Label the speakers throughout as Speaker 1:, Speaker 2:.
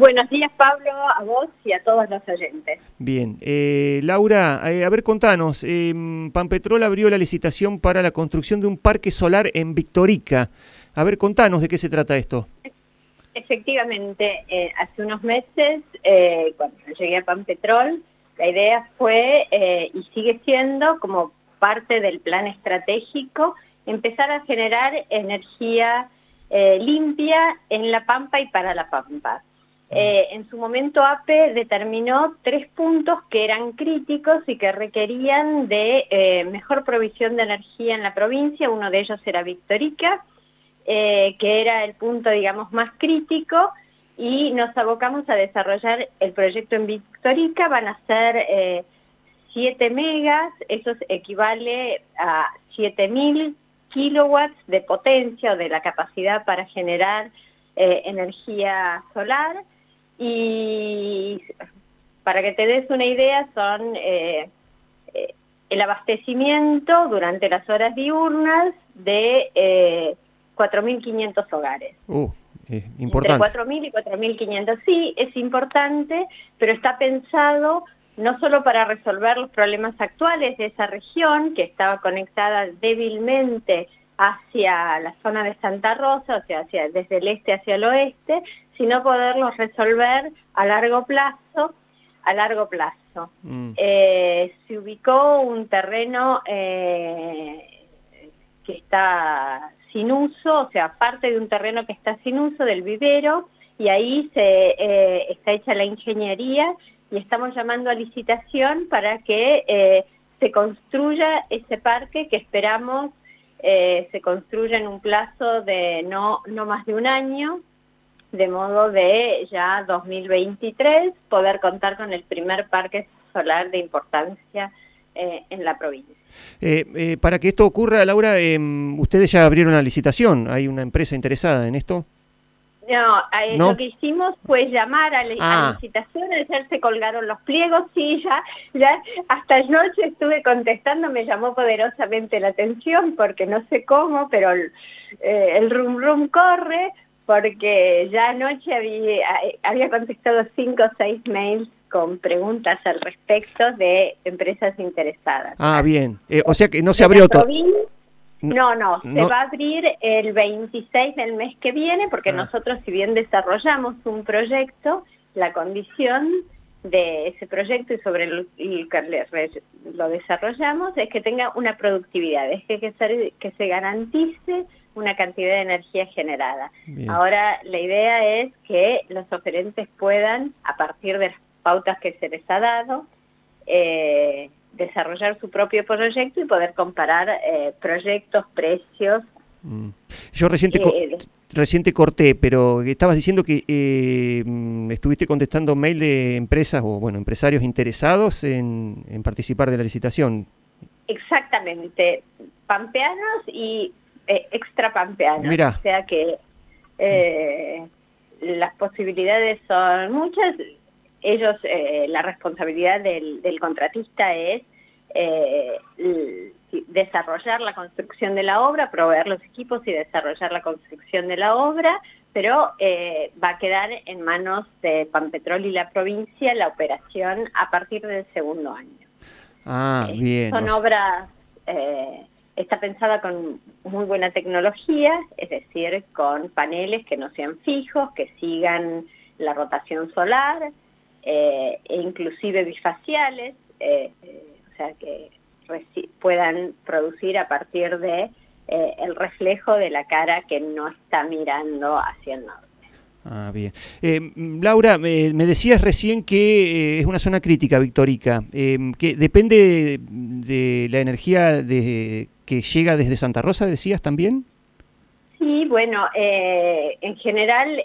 Speaker 1: Buenos días, Pablo, a vos y a todos los oyentes.
Speaker 2: Bien. Eh, Laura, eh, a ver, contanos. Eh, Panpetrol abrió la licitación para la construcción de un parque solar en Victorica. A ver, contanos de qué se trata esto.
Speaker 1: Efectivamente, eh, hace unos meses, cuando llegué a Panpetrol, la idea fue, y sigue siendo, como parte del plan estratégico, empezar a generar energía limpia en La Pampa y para La Pampa. Eh, en su momento APE determinó tres puntos que eran críticos y que requerían de eh, mejor provisión de energía en la provincia. Uno de ellos era Victorica, eh, que era el punto, digamos, más crítico y nos abocamos a desarrollar el proyecto en Victorica. Van a ser 7 megas, eso equivale a 7.000 kilowatts de potencia o de la capacidad para generar energía solar y para que te des una idea son eh, eh, el abastecimiento durante las horas diurnas de eh, 4.500 hogares.
Speaker 2: Uh, importante.
Speaker 1: Entre 4.000 y 4.500, sí, es importante, pero está pensado no solo para resolver los problemas actuales de esa región, que estaba conectada débilmente hacia la zona de Santa Rosa, o sea, hacia, desde el este hacia el oeste, sino poderlos resolver a largo plazo, a largo plazo. Mm. Eh, se ubicó un terreno eh, que está sin uso, o sea, parte de un terreno que está sin uso del vivero, y ahí se eh, está hecha la ingeniería y estamos llamando a licitación para que se construya ese parque que esperamos eh, se construye en un plazo de no, no más de un año, de modo de ya 2023 poder contar con el primer parque solar de importancia eh, en la provincia.
Speaker 2: Eh, para que esto ocurra, Laura, em, ustedes ya abrieron la licitación, ¿hay una empresa interesada en esto?
Speaker 1: Eh, no, lo que hicimos fue llamar a, la ah. licitación, ayer se colgaron los pliegos, sí, ya, ya hasta anoche estuve contestando, me llamó poderosamente la atención porque no sé cómo, pero el, eh, el rum rum corre porque ya anoche había, había contestado cinco o seis mails con preguntas al respecto de empresas interesadas.
Speaker 2: Ah, bien. Eh, o sea que no se abrió todo.
Speaker 1: No, no, se va a abrir el 26 del mes que viene porque ah. nosotros si bien desarrollamos un proyecto, la condición de ese proyecto y sobre el, que lo desarrollamos es que tenga una productividad, es que, que, que se garantice una cantidad de energía generada. Ahora la idea es que los oferentes puedan, a partir de las pautas que se les ha dado, eh, desarrollar su propio proyecto y poder comparar eh, proyectos, precios.
Speaker 2: Mm. Yo reciente, eh, reciente corté, pero estabas diciendo que eh, mm, estuviste contestando mail de empresas o bueno empresarios interesados en, participar de la licitación.
Speaker 1: Exactamente, pampeanos y extra pampeanos. O sea que las posibilidades son muchas ellos, eh, la responsabilidad del, contratista es eh, desarrollar la construcción de la obra, proveer los equipos y desarrollar la construcción de la obra, pero eh, va a quedar en manos de Panpetrol y la provincia la operación a partir del segundo año.
Speaker 2: Ah, bien.
Speaker 1: Son obras, está pensada con muy buena tecnología, es decir, con paneles que no sean fijos, que sigan la rotación solar, eh, e inclusive bifaciales, eh, sea, que puedan producir a partir de eh, el reflejo de la cara que no está mirando hacia el norte.
Speaker 2: Ah, bien. Laura, me decías recién que es una zona crítica, Victorica, que depende de la energía de, que llega desde Santa Rosa, decías también.
Speaker 1: Sí, bueno, en general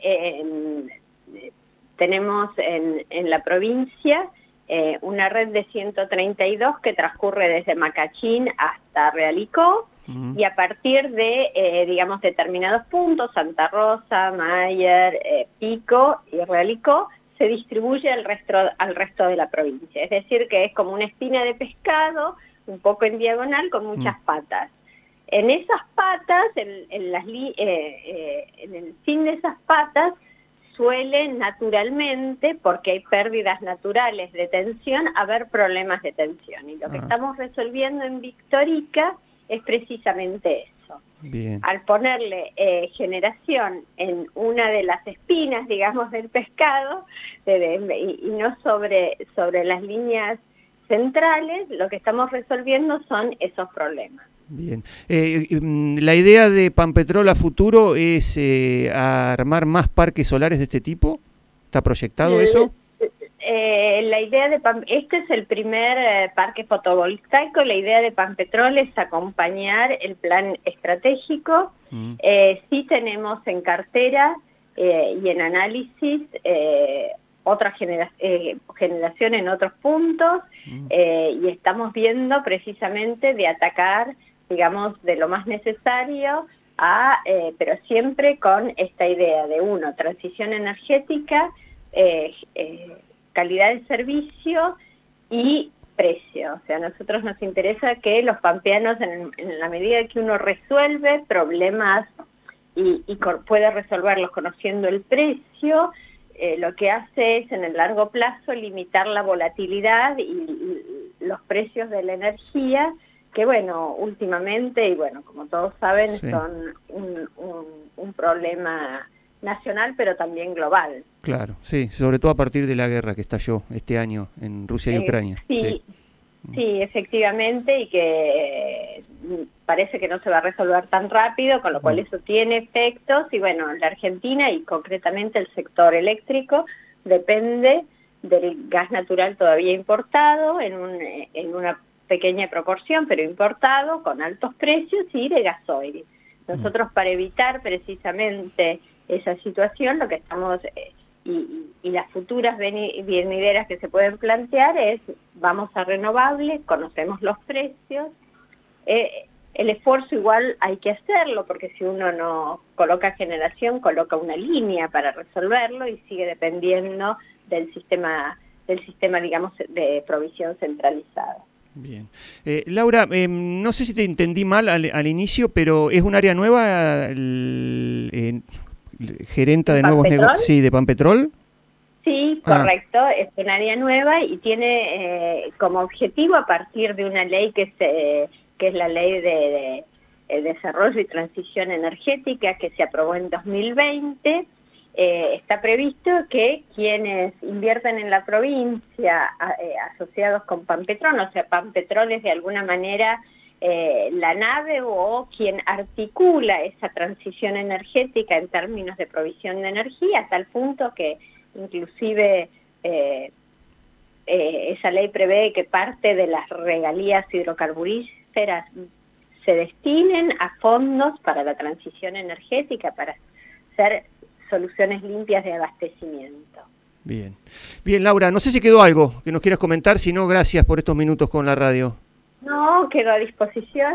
Speaker 1: tenemos en, en la provincia eh, una red de 132 que transcurre desde Macachín hasta Realicó y a partir de, eh, digamos, determinados puntos, Santa Rosa, Mayer, eh, Pico y Realicó, se distribuye al resto, al resto de la provincia. Es decir, que es como una espina de pescado, un poco en diagonal, con muchas mm. patas. En esas patas, en, en, las, en el fin de esas patas, suele naturalmente, porque hay pérdidas naturales de tensión, haber problemas de tensión. Y lo que estamos resolviendo en Victorica es precisamente eso. Al ponerle eh, generación en una de las espinas, digamos, del pescado, y, no sobre, sobre las líneas centrales, lo que estamos resolviendo son esos problemas.
Speaker 2: Bien. Eh, mm, la idea de Pampetrol a futuro es eh, armar más parques solares de este tipo. ¿Está proyectado eso?
Speaker 1: Eh, la idea de este es el primer parque fotovoltaico. La idea de Pampetrol es acompañar el plan estratégico. Mm. sí tenemos en cartera y en análisis otra generación en otros puntos mm. y estamos viendo precisamente de atacar digamos, de lo más necesario a, eh, pero siempre con esta idea de uno, transición energética, eh, eh, calidad de servicio y precio. O sea, a nosotros nos interesa que los pampeanos, en, la medida que uno resuelve problemas y, puede resolverlos conociendo el precio, lo que hace es en el largo plazo limitar la volatilidad y los precios de la energía que bueno, últimamente, y bueno, como todos saben, son un, un, problema nacional, pero también global.
Speaker 2: Claro, sí, sobre todo a partir de la guerra que estalló este año en Rusia y eh, Ucrania.
Speaker 1: Sí, sí, efectivamente, y que parece que no se va a resolver tan rápido, con lo cual eso tiene efectos, y bueno, la Argentina y concretamente el sector eléctrico depende del gas natural todavía importado en, un, en una pequeña proporción, pero importado, con altos precios y de gasoil. Nosotros para evitar precisamente esa situación, lo que estamos, eh, y, las futuras venideras que se pueden plantear es, vamos a renovables, conocemos los precios, eh, el esfuerzo igual hay que hacerlo, porque si uno no coloca generación, coloca una línea para resolverlo y sigue dependiendo del sistema, del sistema digamos, de provisión centralizada.
Speaker 2: Bien. Eh, Laura, em, no sé si te entendí mal al, inicio, pero ¿es un área nueva, el, gerenta de nuevos negocios? Sí, de Panpetrol.
Speaker 1: Sí, ah. correcto, es un área nueva y tiene eh, como objetivo a partir de una ley que, se, que es la ley de, de desarrollo y transición energética que se aprobó en 2020, eh, está previsto que quienes invierten en la provincia eh, asociados con Pampetrol, o sea, Pampetrol es de alguna manera eh, la nave o quien articula esa transición energética en términos de provisión de energía, hasta el punto que inclusive esa ley prevé que parte de las regalías hidrocarburíferas se destinen a fondos para la transición energética, para ser soluciones limpias de abastecimiento.
Speaker 2: Bien. Bien, Laura, no sé si quedó algo que nos quieras comentar, si no, gracias por estos minutos con la radio.
Speaker 1: No, quedo a disposición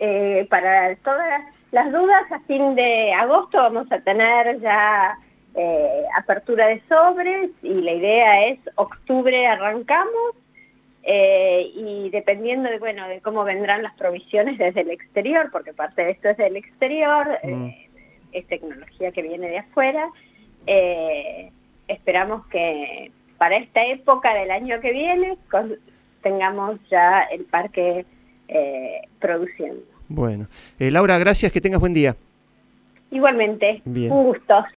Speaker 1: eh, para todas las dudas. A fin de agosto vamos a tener ya eh, apertura de sobres y la idea es octubre arrancamos eh, y dependiendo de bueno de cómo vendrán las provisiones desde el exterior, porque parte de esto es del exterior. Mm es tecnología que viene de afuera. Eh, esperamos que para esta época del año que viene tengamos ya el parque eh, produciendo.
Speaker 2: Bueno, eh, Laura, gracias, que tengas buen día.
Speaker 1: Igualmente, un gusto.